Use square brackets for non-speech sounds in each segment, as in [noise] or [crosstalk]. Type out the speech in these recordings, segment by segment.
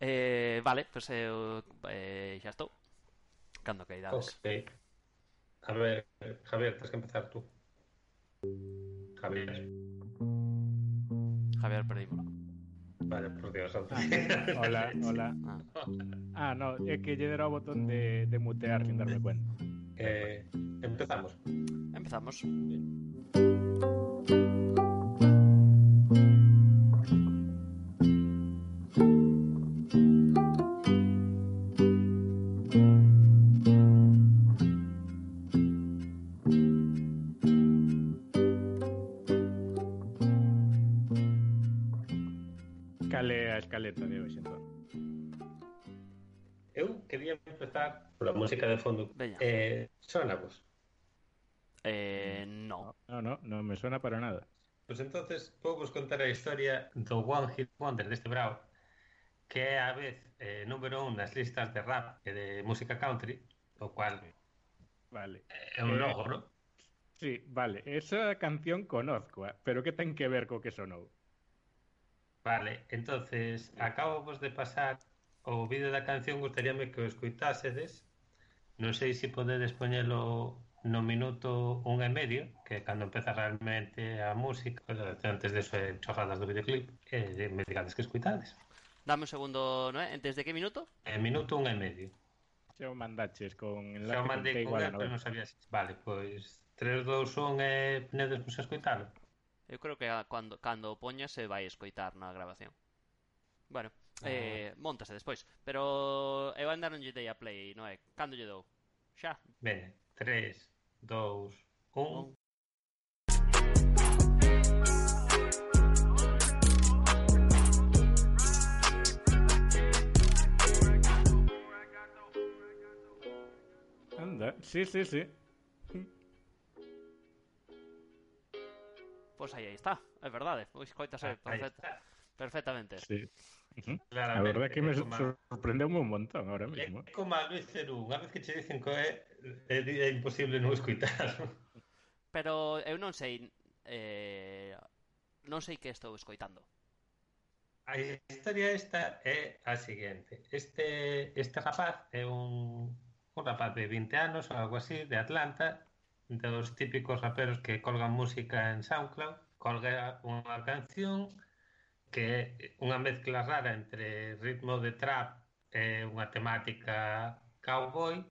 Eh, vale, pois pues, eu eh, xa estou. Cando que idades. A ver, Javier, tens que empezar tú. Javier. Javier, perdímolo. Vale, por Dios, Ah, [laughs] hola, hola. Ah. Ah, no, é que lle dera o botón de, de mutear sin darme cuenta. Eh, empezamos. Empezamos. Cal no. No, no, non me suena para nada. Pois entonces vou vos contar a historia do One Hit Wonder deste bravo que é a vez eh, número un nas listas de rap e de música country o cual Vale. é un Eh, logro Sí, vale, esa canción conozco, eh, pero que ten que ver co que sonou? Vale, entonces acabo vos de pasar o vídeo da canción gustaríame que o escuitásedes non sei se podedes poñelo no minuto un e medio, que cando empeza realmente a música, pois, eh, antes de é eh, chorradas do videoclip, e eh, me digades que escuitades. Dame un segundo, non é? Antes de que minuto? Eh, minuto un e medio. Xa o mandaches con enlace. O mandei con, con pero non sabía se... Vale, pois 3, 2, 1 e ponedes vos a. Eu creo que cando, cando o poña se vai escoitar na grabación. Bueno, ah. eh, montase despois. Pero eu andar non lle dei a play, non é? Cando lle dou? Xa? Bene, 3, 2, 1. Anda, sí, sí, sí. Pues ahí, ahí está, es verdad, es perfecta, perfectamente. Sí. Uh. La verdad es que me sorprende un montón ahora mismo. Es como a Luis Cerú, una vez que te dicen que é, é imposible non escoitar. Pero eu non sei eh, non sei que estou escoitando. A historia esta é a seguinte. Este, este rapaz é un, un rapaz de 20 anos ou algo así, de Atlanta, dos típicos raperos que colgan música en SoundCloud, colga unha canción que é unha mezcla rara entre ritmo de trap e unha temática cowboy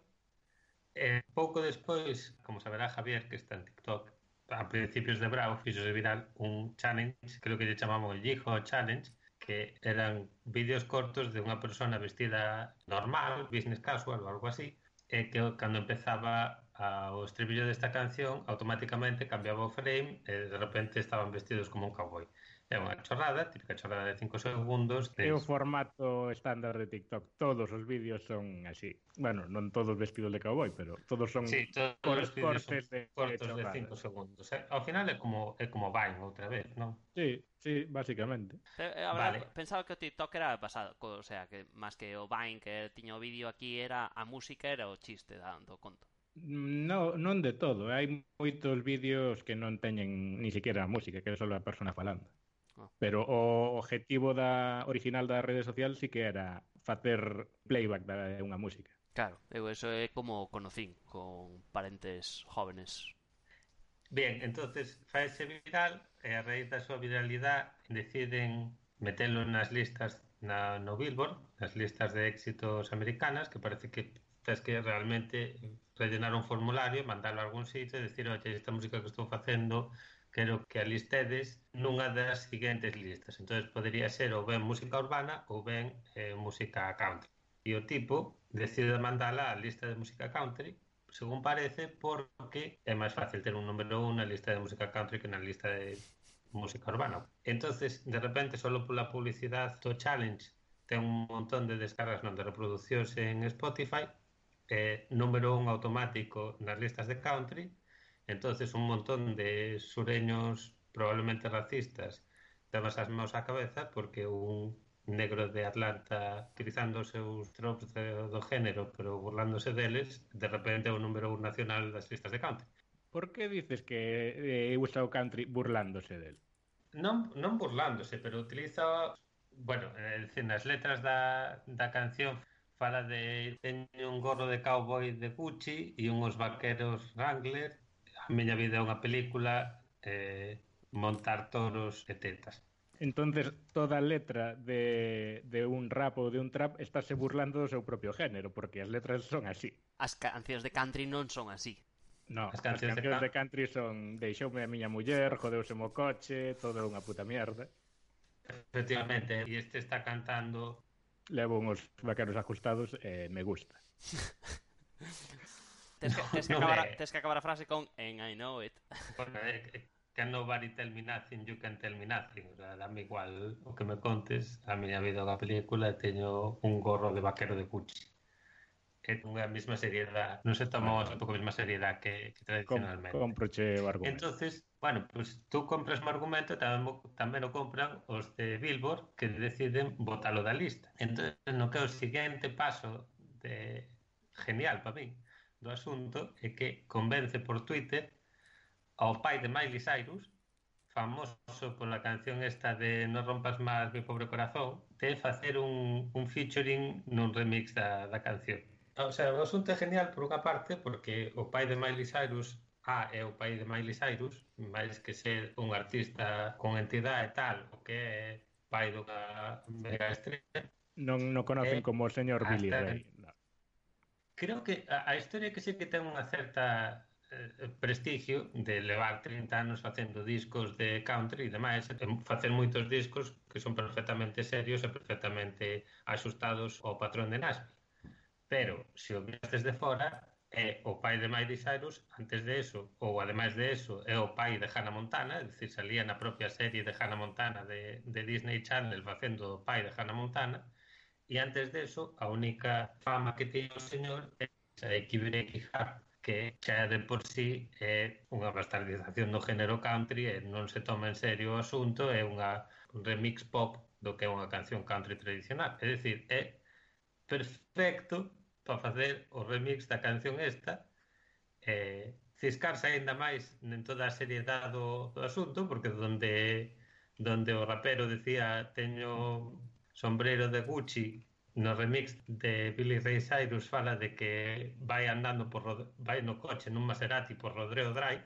E pouco despois, como saberá Javier, que está en TikTok, a principios de Bravo, fixose viral un challenge, creo que lle chamamos el Yijo Challenge, que eran vídeos cortos de unha persona vestida normal, business casual ou algo así, e que cando empezaba a, o estribillo desta canción, automáticamente cambiaba o frame e de repente estaban vestidos como un cowboy. É unha chorrada, típica chorrada de 5 segundos. É o formato estándar de TikTok. Todos os vídeos son así. Bueno, non todos vestidos de cowboy, pero todos son sí, todos os cortes son de cortos de 5 segundos. Eh? Ao final é como é como Vine outra vez, non? Sí, sí, basicamente. Pero, eh, eh ahora, vale. pensaba que o TikTok era basado, o sea, que máis que o Vine que tiña o vídeo aquí era a música era o chiste dando conto. No, non de todo. Hai moitos vídeos que non teñen ni siquiera música, que é só a persona falando. Ah. Pero o objetivo da original da rede social sí que era facer playback da unha música. Claro, eu eso é como conocín con parentes jóvenes. Bien, entonces faese viral e a raíz da súa viralidade deciden metelo nas listas na, no Billboard, nas listas de éxitos americanas, que parece que tens que realmente rellenar un formulario, mandalo a algún sitio e decir, oye, esta música que estou facendo quero que alistedes nunha das seguintes listas. Entonces podería ser ou ben música urbana ou ben eh, música country. E o tipo decide mandala á lista de música country, según parece, porque é máis fácil ter un número 1 na lista de música country que na lista de música urbana. Entonces, de repente, solo pola publicidade do challenge ten un montón de descargas non de reproduccións en Spotify, eh, número 1 automático nas listas de country, Entonces un montón de sureños probablemente racistas damas as mãos á cabeza porque un negro de Atlanta utilizando os seus tropes de, do género pero burlándose deles de repente é o número un nacional das listas de country Por que dices que eh, usa o country burlándose del? Non, non burlándose, pero utiliza bueno, é en as letras da, da canción fala de teño un gorro de cowboy de Gucci e unhos vaqueros Wrangler A miña vida é unha película eh, montar toros e tetas. Entonces, toda letra de, de un rap ou de un trap estáse burlando do seu propio género, porque as letras son así. As cancións de country non son así. No, as cancións, as cancións de, country son Deixoume a miña muller, jodeuse mo coche, todo é unha puta mierda. Efectivamente, e este está cantando... Levo uns vaqueros ajustados e eh, me gusta. [laughs] Tens que, tens, que no, acabar, a, tens que acabar a frase con And I know it. Bueno, eh, eh can nobody tell me nothing, you can tell me nothing. O sea, dame igual o que me contes. A mí ha habido unha película e teño un gorro de vaquero de Gucci. É unha mesma seriedade, non se toma un pouco mesma seriedade que, que tradicionalmente. Com, comproche o argumento. Entonces, bueno, pues tú compras un argumento, tamén, tamén o compran os de Billboard que deciden botalo da lista. Entón, no que o seguinte paso de genial para mí do asunto é que convence por Twitter ao pai de Miley Cyrus, famoso pola canción esta de Non rompas máis mi pobre corazón, de facer un, un featuring nun remix da, da canción. O sea, o asunto é genial por unha parte porque o pai de Miley Cyrus A é o pai de Miley Cyrus, máis que ser un artista con entidade e tal, o que é pai dunha mega estrela. Non, non conocen eh, como o señor Billy Ray creo que a, a historia que sí que ten unha certa eh, prestigio de levar 30 anos facendo discos de country e demais, facer moitos discos que son perfectamente serios e perfectamente axustados ao patrón de Nashville. Pero, se o miras desde fora, é o pai de Miley Cyrus antes de eso, ou ademais de eso, é o pai de Hannah Montana, é dicir, salía na propia serie de Hannah Montana de, de Disney Channel facendo o pai de Hannah Montana, E antes deso, a única fama que tiña o señor é esa de Kibireki Hart, que xa de por sí é unha bastardización do género country e non se toma en serio o asunto, é unha un remix pop do que é unha canción country tradicional. É dicir, é perfecto para facer o remix da canción esta eh, ciscarse aínda máis en toda a seriedade do, do asunto porque donde donde o rapero decía teño Sombrero de Gucci no remix de Billy Ray Cyrus fala de que vai andando por Rod vai no coche nun Maserati por Rodeo Drive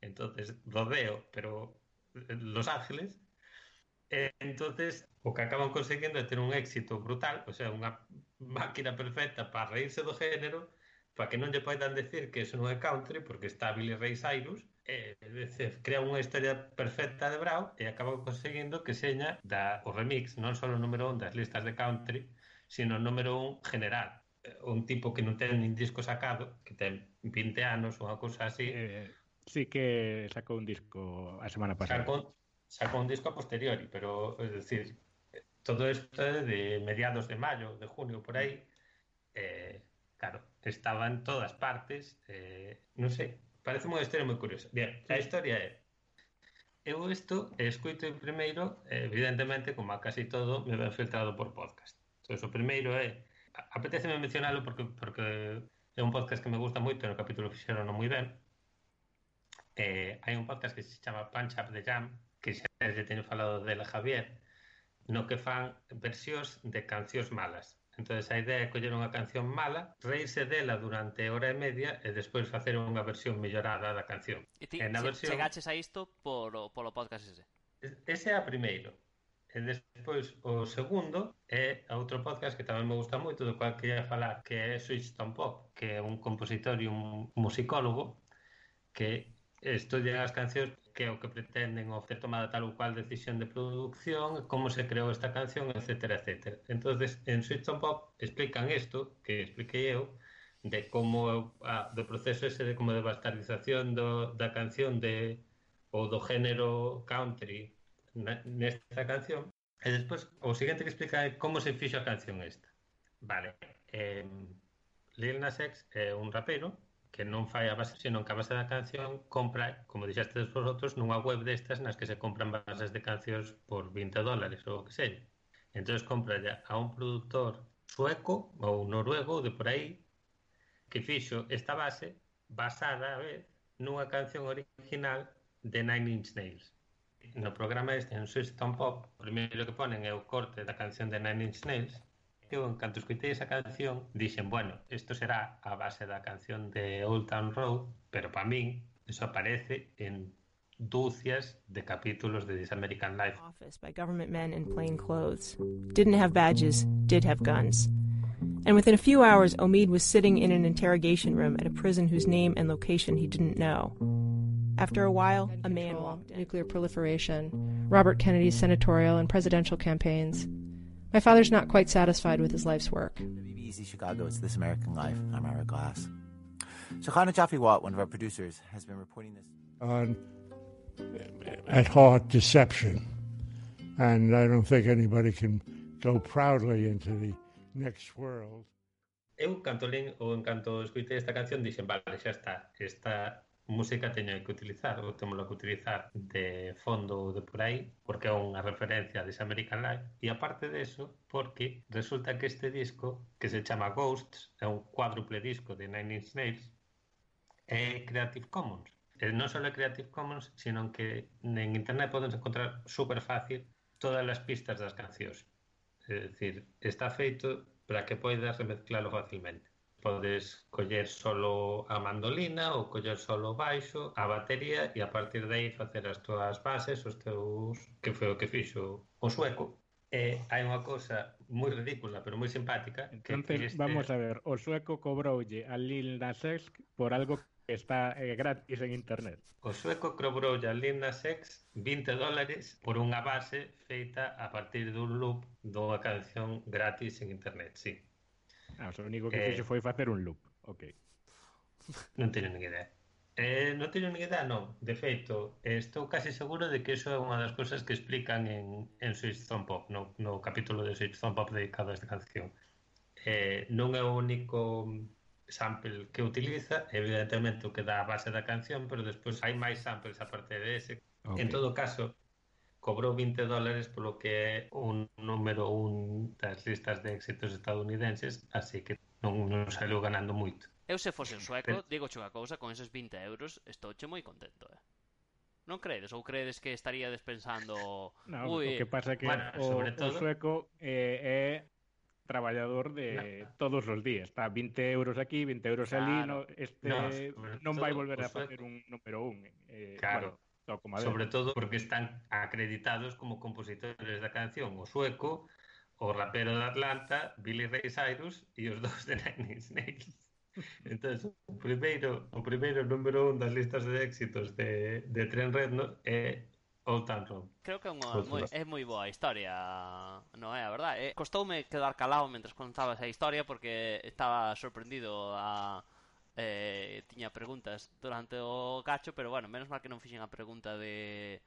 entonces Rodeo pero eh, Los Ángeles entonces o que acaban conseguindo é ter un éxito brutal o sea, unha máquina perfecta para reírse do género para que non lle poidan decir que eso non é country porque está Billy Ray Cyrus É, dizer, crea unha historia perfecta de Brau e acaba conseguindo que seña da, o remix non só o número un das listas de country, sino o número un general. Un tipo que non ten nin disco sacado, que ten 20 anos ou unha cousa así. Eh, sí que sacou un disco a semana pasada. Sacou, sacou un disco a posteriori, pero, é dicir, todo isto é de mediados de maio, de junio, por aí. Eh, claro, estaba en todas partes. Eh, non sei, parece unha historia moi curiosa. Bien, a historia é Eu isto escuito primeiro, evidentemente, como a casi todo, me ven filtrado por podcast. Entón, o primeiro é, apeteceme mencionalo porque, porque é un podcast que me gusta moito, no capítulo fixeron moi ben. Eh, hai un podcast que se chama Punch Up the Jam, que xa lle teño falado dela Javier, no que fan versións de cancións malas. Entonces a idea é coller unha canción mala, reírse dela durante hora e media e despois facer unha versión mellorada da canción. E ti, e na che, versión... chegaches a isto polo, polo podcast ese? Ese é a primeiro. E despois o segundo é outro podcast que tamén me gusta moito, do cual quería falar, que é Switchton Pop, que é un compositor e un musicólogo que estudian as cancións que é o que pretenden ao ter tomada tal ou cual decisión de producción, como se creou esta canción, etc. etc. entonces en Switch on Pop explican isto, que expliquei eu, de como a, do proceso ese de como de bastardización do, da canción de ou do género country na, nesta canción e despois o seguinte que explica é como se fixo a canción esta vale eh, Lil Nas X é un rapero que non fai a base, senón que a base da canción compra, como dixastes vosotros, nunha web destas nas que se compran bases de cancións por 20 dólares ou o que sei. Entón compra a un produtor sueco ou noruego de por aí que fixo esta base basada a vez nunha canción original de Nine Inch Nails. No programa este, en Swiss Tom Pop, o primeiro que ponen é o corte da canción de Nine Inch Nails, eu, en canto escoitei esa canción, dixen, bueno, isto será a base da canción de Old Town Road, pero para min, eso aparece en dúcias de capítulos de This American Life. Office by government men in plain clothes. Didn't have badges, did have guns. And within a few hours, Omid was sitting in an interrogation room at a prison whose name and location he didn't know. After a while, a man walked in. nuclear proliferation, Robert Kennedy's senatorial and presidential campaigns. My father's not quite satisfied with his life's work. BBC Chicago, it's This American Life. I'm Ira Glass. Shahana Jaffe Watt, one of our producers, has been reporting this. on uh, at heart deception. And I don't think anybody can go proudly into the next world. Eu, canto lin, ou en canto escoitei esta canción, dixen, vale, xa está, esta música teño que utilizar ou temos que utilizar de fondo ou de por aí porque é unha referencia dese American Life e aparte deso porque resulta que este disco que se chama Ghosts é un cuádruple disco de Nine Inch Nails é Creative Commons. E non só é Creative Commons sino que en internet podes encontrar super fácil todas as pistas das cancións. É dicir, está feito para que poidas remezclalo facilmente podes coller solo a mandolina ou coller solo o baixo, a batería e a partir de aí facer as túas bases, os teus que foi o que fixo o sueco. E hai unha cousa moi ridícula, pero moi simpática. Entonces, que este... vamos a ver, o sueco cobroulle a Lil Nas X por algo que está eh, gratis en internet. O sueco cobroulle a Lil Nas X 20 dólares por unha base feita a partir dun loop dunha canción gratis en internet, sí. Ah, o único que eh, fixo foi facer un loop. Ok. Non teño nin idea. Eh, non teño nin idea, non. De feito, estou casi seguro de que iso é unha das cousas que explican en, en Switch Thumb Pop, no, no capítulo de Switch Thumb Pop dedicado a esta canción. Eh, non é o único sample que utiliza, evidentemente o que dá a base da canción, pero despois hai máis samples a parte de ese. Okay. En todo caso, cobrou 20 dólares polo que é un número un das listas de éxitos estadounidenses, así que non, non saiu ganando moito. Eu se fose un sueco, digo unha cousa, con esos 20 euros estouche moi contento, eh? Non credes? Ou credes que estaría despensando... No, Ui, o que pasa é que bueno, o, sobre todo... o sueco eh, é traballador de no. todos os días. Está 20 euros aquí, 20 euros claro. no, este no, non vai volver a facer un número un. Eh, claro. Bueno, toco madera. Sobre todo porque están acreditados como compositores da canción o sueco, o rapero de Atlanta, Billy Ray Cyrus e os dous de Nine Inch Nails. Entón, o primeiro, o primeiro número un das listas de éxitos de, de Tren Redno é Old Town Road. Creo que é, unha, moi, é moi boa a historia, non é a verdade? Eh, costoume quedar calado mentre contabas a historia porque estaba sorprendido a eh, tiña preguntas durante o gacho, pero bueno, menos mal que non fixen a pregunta de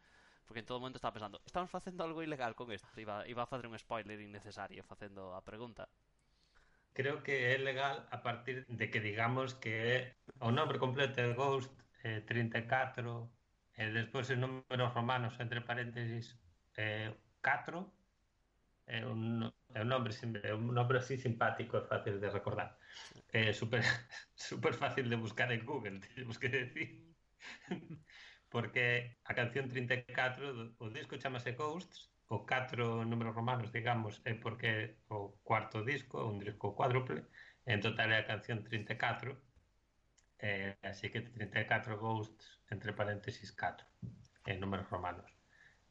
porque en todo momento estaba pensando, estamos facendo algo ilegal con isto. Iba, iba a facer un spoiler innecesario facendo a pregunta. Creo que é legal a partir de que digamos que o nombre completo é Ghost eh, 34 e despois os números romanos entre paréntesis eh, 4 é eh, un é un nome, é un nombre así simpático e fácil de recordar. É super, [laughs] super fácil de buscar en Google, [laughs] temos que decir. Porque a canción 34, o disco chamase Ghosts, o 4 números romanos, digamos, é porque o cuarto disco, un disco cuádruple, en total é a canción 34, eh, así que 34 Ghosts, entre paréntesis 4, en números romanos,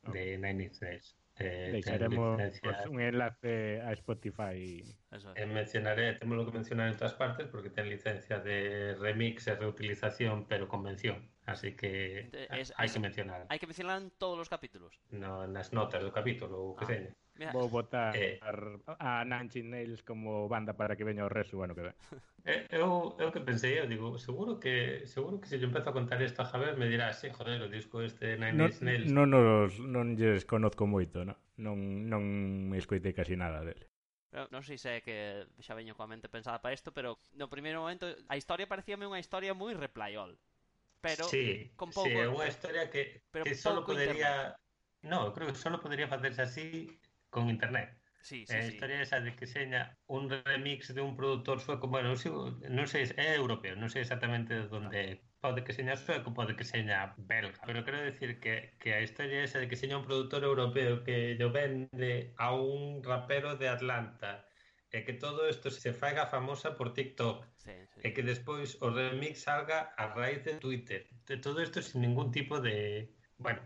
de Nine Inch Nails. Eh, licencia- pues, un enlace a Spotify. Eso. Eh, mencionaré, temos lo que mencionar en todas partes porque ten licencia de remix reutilización, pero con mención. Así que Eh, hai es- que es- mencionar Hai que mencionar en todos os capítulos. no, nas notas do capítulo que Ah. seña. Mira. Vou botar eh, a Nancy Nails como banda para que veña o resu ano que ven. [laughs] Eh, eu, eu que pensei, eu digo, seguro que seguro que se yo empezo a contar isto a Javier me dirá, sí, joder, o disco este Nine Inch Nails. Non, non, non lles conozco moito, no? non, non me escoitei casi nada dele. Eu non sei se é que xa veño coa mente pensada para isto, pero no primeiro momento a historia parecíame unha historia moi replayol. Pero sí, con pouco... Sí, é unha historia que, pero que solo podería... Internet. No, creo que solo podería facerse así con internet. Sí, sí, eh, a historia esa de que seña un remix de un produtor sueco, bueno, non sei, é europeo, non sei exactamente de onde é. Pode que seña sueco, pode que seña belga, pero quero decir que, que a historia esa de que seña un produtor europeo que lo vende a un rapero de Atlanta e que todo isto se faga famosa por TikTok sí, sí. e que despois o remix salga a raíz de Twitter. De todo isto sin ningún tipo de... Bueno,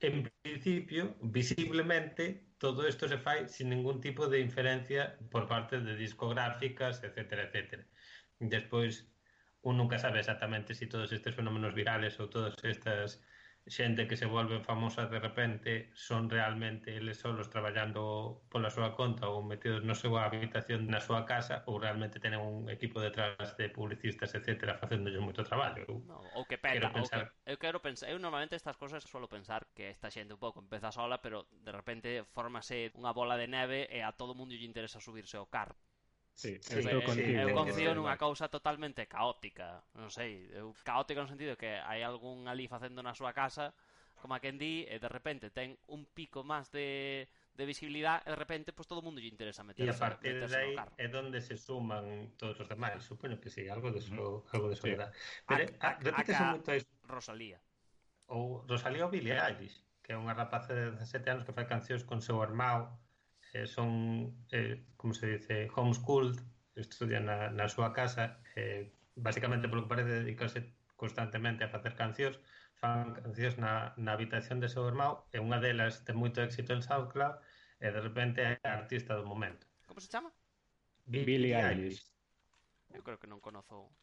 en principio, visiblemente, todo isto se fai sin ningún tipo de inferencia por parte de discográficas, etcétera, etcétera. Despois, un nunca sabe exactamente si todos estes fenómenos virales ou todas estas xente que se volven famosa de repente son realmente eles solos traballando pola súa conta ou metidos na súa habitación na súa casa ou realmente tenen un equipo detrás de publicistas, etc facéndolles moito traballo. Eu, no, ou que peta, quero pensar... ou que, eu quero pensar eu normalmente estas cosas suelo pensar que esta xente un pouco empeza sola pero de repente formase unha bola de neve e a todo mundo lle interesa subirse ao carro. Sí, sí, sí, eu confío nunha cousa totalmente caótica Non sei, eu, caótica no sentido que hai algún ali facendo na súa casa Como a quen di, e de repente ten un pico máis de, de visibilidade E de repente, pues, todo o mundo lle interesa meterse, e a partir meterse de aí é onde se suman todos os demais. Supoño que sí, algo de so, mm. algo de soledad sí. Pero, a, a, repítese moito isto Rosalía. Ou Rosalía ou Billie Eilish Que é unha rapaz de 17 anos que fai cancións con seu irmão eh, son, eh, como se dice, homeschooled, estudian na, na súa casa, eh, basicamente, polo que parece, dedicarse constantemente a facer cancións, fan cancións na, na habitación de seu irmão, e unha delas ten moito éxito en SoundCloud, e de repente é a artista do momento. Como se chama? Billie, Billie Eilish. Eu creo que non conozo.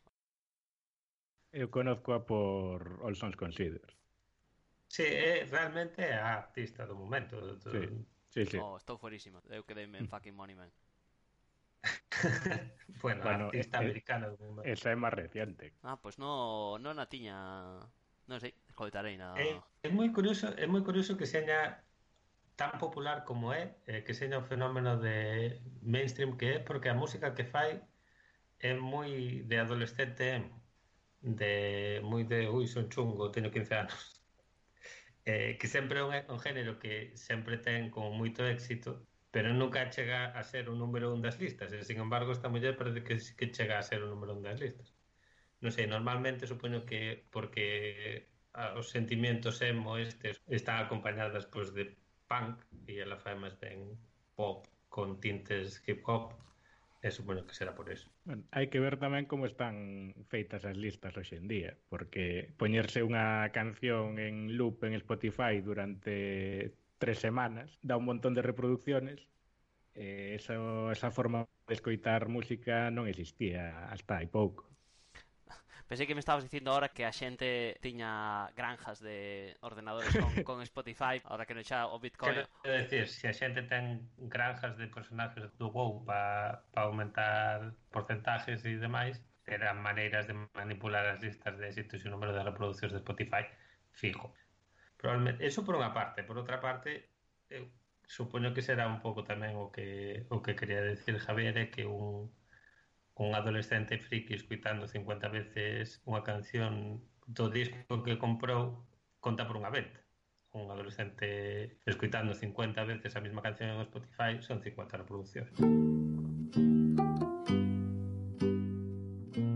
Eu conozco a por All Sons Consider. Sí, é, realmente é a artista do momento. Do, sí. Sí, sí. Oh, estou forísima. Eu quedei en fucking Money Man. [laughs] bueno, Bueno, artista eh, americana do momento. Esa é máis reciente. Ah, pues no, non a tiña... Non sei, escoitarei na... É, é moi curioso, é moi curioso que seña tan popular como é, eh, que seña un fenómeno de mainstream que é, porque a música que fai é moi de adolescente de moi de, ui, son chungo, teño 15 anos. eh, que sempre é un, un género que sempre ten como moito éxito, pero nunca chega a ser o número un das listas, e, sin embargo, esta muller parece que, que chega a ser o número un das listas. Non sei, normalmente supoño que porque a, os sentimientos emo estes están acompañadas pois, de punk, e ela fai máis ben pop con tintes hip-hop, hop e supoño que será por eso. Bueno, hai que ver tamén como están feitas as listas hoxe en día, porque poñerse unha canción en loop en Spotify durante tres semanas dá un montón de reproducciones e esa forma de escoitar música non existía hasta hai pouco. Pensei que me estabas dicindo ahora que a xente tiña granjas de ordenadores con, con Spotify, ahora que non xa o Bitcoin. Quero decir, se a xente ten granjas de personaxes do WoW para pa aumentar porcentaxes e demais, terán maneiras de manipular as listas de éxitos e o número de reproduccións de Spotify fijo. Probablemente, eso por unha parte, por outra parte, eu supoño que será un pouco tamén o que o que quería decir Javier é que un un adolescente friki escuitando 50 veces unha canción do disco que comprou conta por unha venta un adolescente escuitando 50 veces a mesma canción en Spotify son 50 reproduccións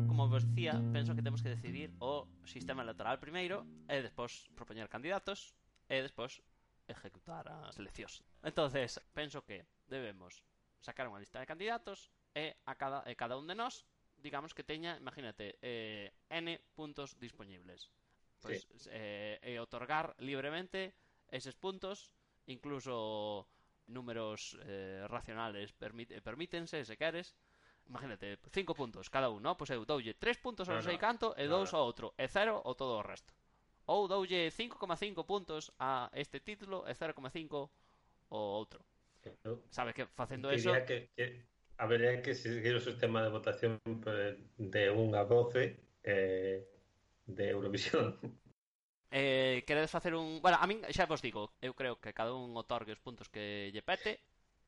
Como vos dicía, penso que temos que decidir o sistema electoral primeiro e despois propoñer candidatos e despois ejecutar as eleccións. Entonces, penso que debemos sacar unha lista de candidatos e a cada, e cada un de nós digamos que teña, imagínate, eh, n puntos disponibles. Pois, sí. eh, e otorgar libremente eses puntos, incluso números eh, racionales permit, eh, permítense, se queres, imagínate, cinco puntos cada un, ¿no? Pois pues eu doulle tres puntos ao no, sei canto e dous no, ao outro, e cero ao todo o resto. Ou doulle 5,5 puntos a este título e 0,5 ao outro. Sabes que facendo que eso... Que, que, Habería que seguir o sistema de votación de 1 a 12 eh, de Eurovisión. [laughs] Eh, queredes facer un... Bueno, a min xa vos digo, eu creo que cada un otorgue os puntos que lle pete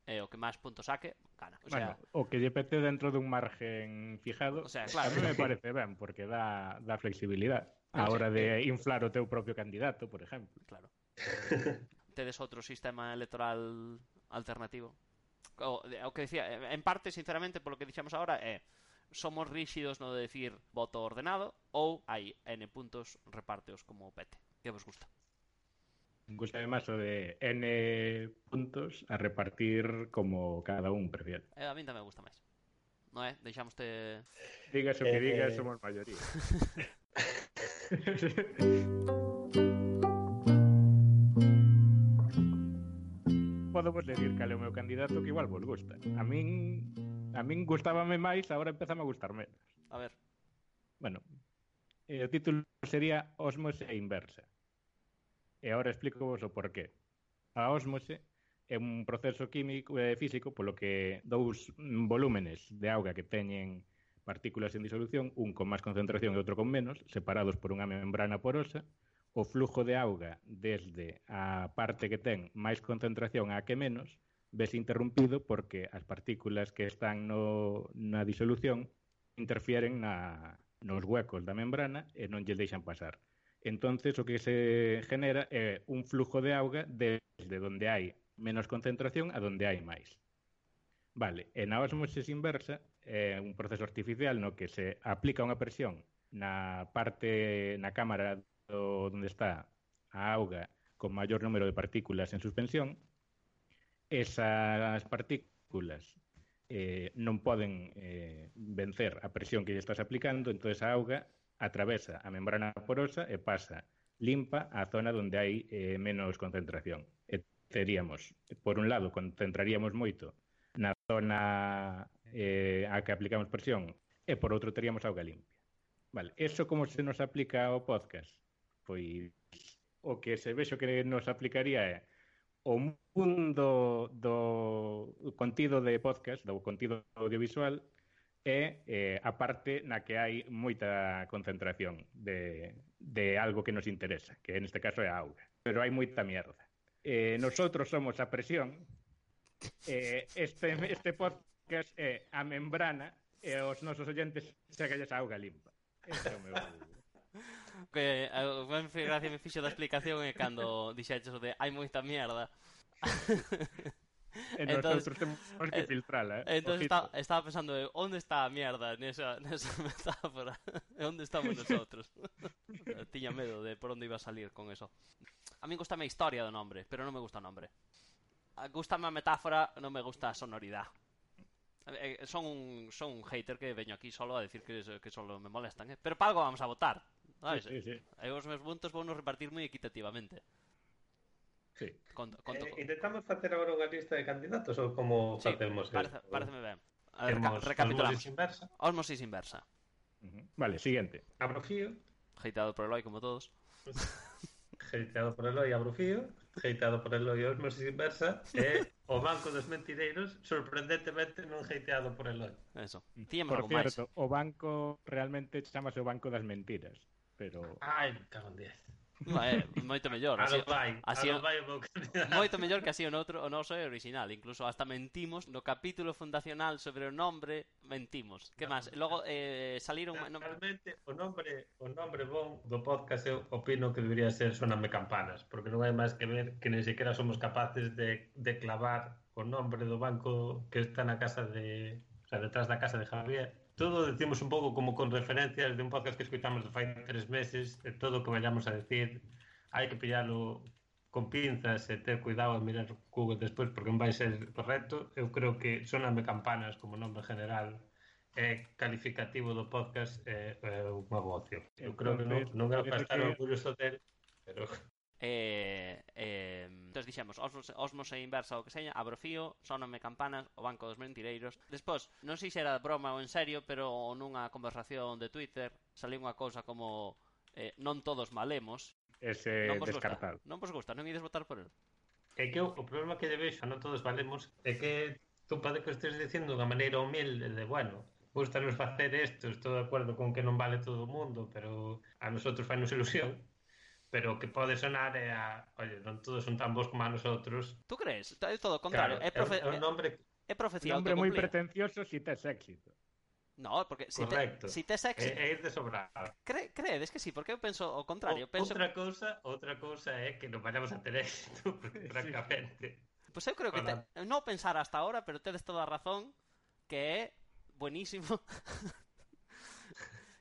e o que máis puntos saque, gana. O sea, bueno, o que lle pete dentro dun margen fijado, o sea, claro. a mí me parece ben, porque dá, dá flexibilidade a hora de inflar o teu propio candidato, por exemplo. Claro. [laughs] Tedes outro sistema electoral alternativo? o, o que decía, eh, en parte, sinceramente, polo que dixemos agora é somos ríxidos no de decir voto ordenado ou hai n puntos repárteos como pete. Que vos gusta? Gusta máis o de n puntos a repartir como cada un prefiere. Eh, a mí tamén me gusta máis. No é? Eh? Deixamoste... Digas o que eh... digas, somos maioría. [laughs] [laughs] podemos decir cal é o meu candidato que igual vos gusta. A min a min gustábame máis, agora empezame a gustar menos. A ver. Bueno, eh, o título sería Osmose inversa. E agora explico vos o porqué. A osmose é un proceso químico e físico polo que dous volúmenes de auga que teñen partículas en disolución, un con máis concentración e outro con menos, separados por unha membrana porosa, o flujo de auga desde a parte que ten máis concentración a que menos ves interrumpido porque as partículas que están no, na disolución interfieren na, nos huecos da membrana e non lle deixan pasar. Entonces o que se genera é un flujo de auga desde onde hai menos concentración a onde hai máis. Vale, e na osmosis inversa é un proceso artificial no que se aplica unha presión na parte na cámara onde está a auga con maior número de partículas en suspensión, esas partículas eh, non poden eh, vencer a presión que lle estás aplicando, entón a auga atravesa a membrana porosa e pasa limpa a zona onde hai eh, menos concentración. E teríamos, por un lado, concentraríamos moito na zona eh, a que aplicamos presión e por outro teríamos auga limpia. Vale, eso como se nos aplica ao podcast? pois o que se vexo que nos aplicaría é o mundo do contido de podcast, do contido audiovisual, é eh, a parte na que hai moita concentración de, de algo que nos interesa, que neste caso é a auga. Pero hai moita mierda. Eh, nosotros somos a presión, eh, este, este podcast é a membrana e os nosos oyentes chegalles a auga limpa. Este é o meu... que eh, me fai gracia me fixo da explicación é cando dixeches o de hai moita mierda. [laughs] E Entonces- nosotros temos que eh, filtrala, eh? Entonces Ojito. está, estaba pensando de onde está a mierda nesa, nesa [laughs] metáfora e onde estamos nosotros [laughs] tiña medo de por onde iba a salir con eso a mí gustame a historia do nombre pero non me gusta o nombre gustame a metáfora non me gusta a sonoridade Eh, son un, son un hater que veño aquí solo a decir que, que solo me molestan, eh? pero para algo vamos a votar. ¿Sabes? Sí, sí, sí. E os meus puntos vou nos repartir moi equitativamente. sí. Conto, conto, Eh, intentamos facer agora unha lista de candidatos ou como Sí, facemos? parece, esto? pareceme ben. A ver, Temos recapitulamos. osmosis inversa, Osmosis inversa. Ujú. Vale, siguiente. abrofío, Hateado por Eloy como todos. [laughs] Hateado por Eloi Abrufío, hateado por Eloi Osmosis Inversa [laughs] e o Banco dos Mentireiros sorprendentemente non hateado por Eloi. Eso. Tiñamos Por máis. cierto, o banco realmente chamase o Banco das Mentiras, pero... Ai, cago en 10. É, eh, moito mellor. [laughs] Así, vai, así, vai moito mellor que así o, noutro, o noso é original. Incluso hasta mentimos no capítulo fundacional sobre o nombre, mentimos. Que máis? Logo eh, saliron. Realmente, o nombre, o nombre bon do podcast eu opino que debería ser Soname Campanas, porque non hai máis que ver que nen sequera somos capaces de, de clavar o nombre do banco que está na casa de... O sea, detrás da casa de Javier todo decimos un pouco como con referencias de un podcast que escuitamos de fai tres meses, e todo o que vayamos a decir hai que pillalo con pinzas e ter cuidado e mirar Google despois porque non vai ser correcto. Eu creo que sonanme campanas como nome general é calificativo do podcast é, é un negocio. Eu creo que non, non é para estar orgulloso dele, pero... Eh, eh, entón dixemos osmos, osmos e inversa o que seña Abrofío, sonome campanas, o banco dos mentireiros. Despois, non sei se era broma ou en serio Pero nunha conversación de Twitter Saliu unha cousa como eh, Non todos malemos Ese non vos descartado. Gusta, Non vos gusta, non ides votar por el? É que o, o problema que lle vexo Non todos valemos É que tú pode que estés dicindo unha maneira humilde De bueno, gustanos facer isto Estou de acordo con que non vale todo o mundo Pero a nosotros fainos ilusión. Pero que pode sonar é a, oye, non todos son tan bons como a nosotros. Tú crees? É todo o contrario Claro, É, profe é, un- é nombre é profecía Nombre moi pretencioso si tes éxito. No, porque si, te, correcto. si tes É, éxito é ir de sobrado. cre, Creedes que sí, porque eu penso o contrario O- penso, Outra cousa, outra cousa é que non vayamos a ter éxito, [laughs] francamente. Pois eu creo que te, Hola. non pensar hasta ahora Pero tedes toda a razón Que é buenísimo [laughs]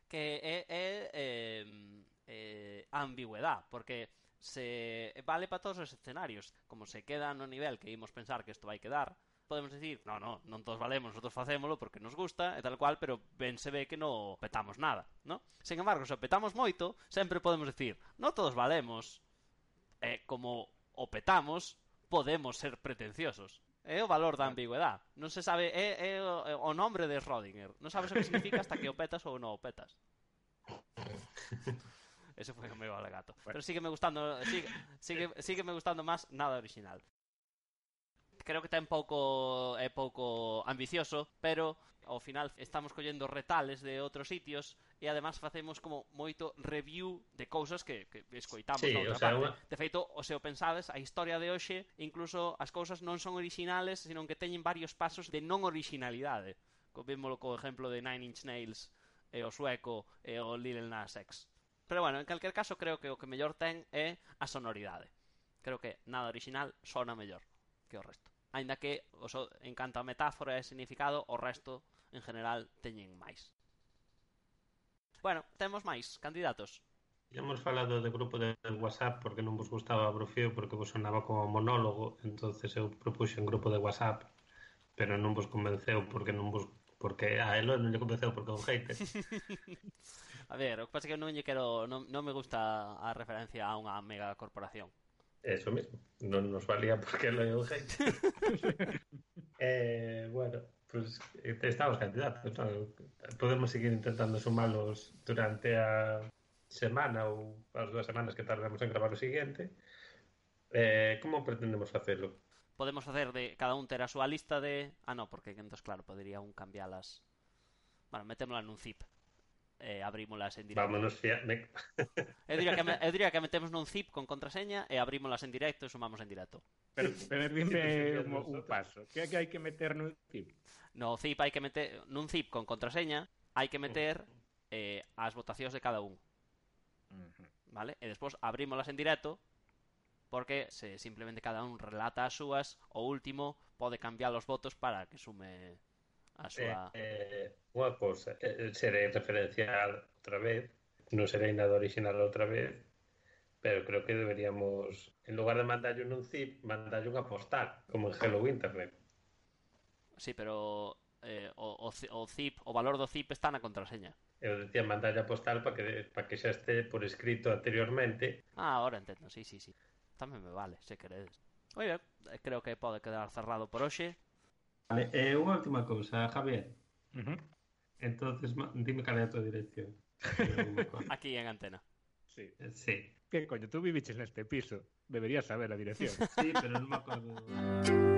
que é, é eh, eh, ambigüedad, porque se vale para todos os escenarios. Como se queda no nivel que imos pensar que isto vai quedar, podemos decir, no, no, non todos valemos, nosotros facémolo porque nos gusta e tal cual, pero ben se ve que non petamos nada, ¿no? Sen embargo, se petamos moito, sempre podemos decir, no todos valemos, e eh, como o petamos, podemos ser pretenciosos. É o valor da ambigüedad. Non se sabe, é, é, o, é o nome de Schrödinger. Non sabes o que significa hasta que o petas ou non o petas. [laughs] Ese fue o meu alegato. Bueno. Pero sígueme gustando, sigue, sigue, sígueme gustando máis nada original. Creo que ten pouco é eh, pouco ambicioso, pero ao final estamos collendo retales de outros sitios e además facemos como moito review de cousas que, que escoitamos sí, outra o sea, parte. Una... De feito, o se o pensades, a historia de hoxe, incluso as cousas non son originales, senón que teñen varios pasos de non originalidade. Vémolo co exemplo de Nine Inch Nails e o sueco e o Lil Nas X. Pero bueno, en calquer caso creo que o que mellor ten é a sonoridade. Creo que nada original sona mellor que o resto. Ainda que o so, en canto a metáfora e significado, o resto en general teñen máis. Bueno, temos máis candidatos. Ya hemos falado de grupo de WhatsApp porque non vos gustaba Brufío porque vos sonaba como monólogo, entonces eu propuxen grupo de WhatsApp, pero non vos convenceu porque non vos porque a elo non lle convenceu porque é un hater. [laughs] A ver, lo que pasa es que no, quiero, no, me gusta a referencia a una megacorporación. Eso mismo. No nos valía porque lo dibujéis. [laughs] eh, bueno, pues estamos candidatos. Podemos seguir intentando sumarlos durante la semana o las dos semanas que tardemos en grabar lo siguiente. Eh, ¿Cómo pretendemos hacerlo? Podemos hacer de cada uno tera su lista de. Ah, no, porque entonces, claro, podría aún cambiarlas. Bueno, metémosla en un zip. e abrímolas en directo. Vámonos fia... Me... eu, diría que, [laughs] eu diría que metemos nun zip con contraseña e abrímolas en directo e sumamos en directo. Pero, pero [laughs] dime un, un paso. Que é que hai que meter nun zip? No zip hai que meter nun zip con contraseña, hai que meter eh, as votacións de cada un. Vale? E despois abrímolas en directo porque se simplemente cada un relata as súas, o último pode cambiar os votos para que sume a súa... Eh, eh, unha cousa, eh, serei referencial outra vez, non serei nada original outra vez, pero creo que deberíamos, en lugar de mandarlle un zip, mandarlle unha postal, como en Hello Internet. Sí, pero eh, o, o, o zip, o valor do zip está na contraseña. Eu decía mandarlle a postal para que, pa que xa este por escrito anteriormente. Ah, ahora entendo, sí, sí, sí. Tamén me vale, se queredes. Oye, eh, creo que pode quedar cerrado por hoxe. Vale, eh, una última cosa, Javier. Uh -huh. Entonces, dime cuál es tu dirección. Aquí en antena. Sí. Eh, sí. ¿Qué coño? Tú viviste en este piso. Deberías saber la dirección. Sí, pero no me acuerdo.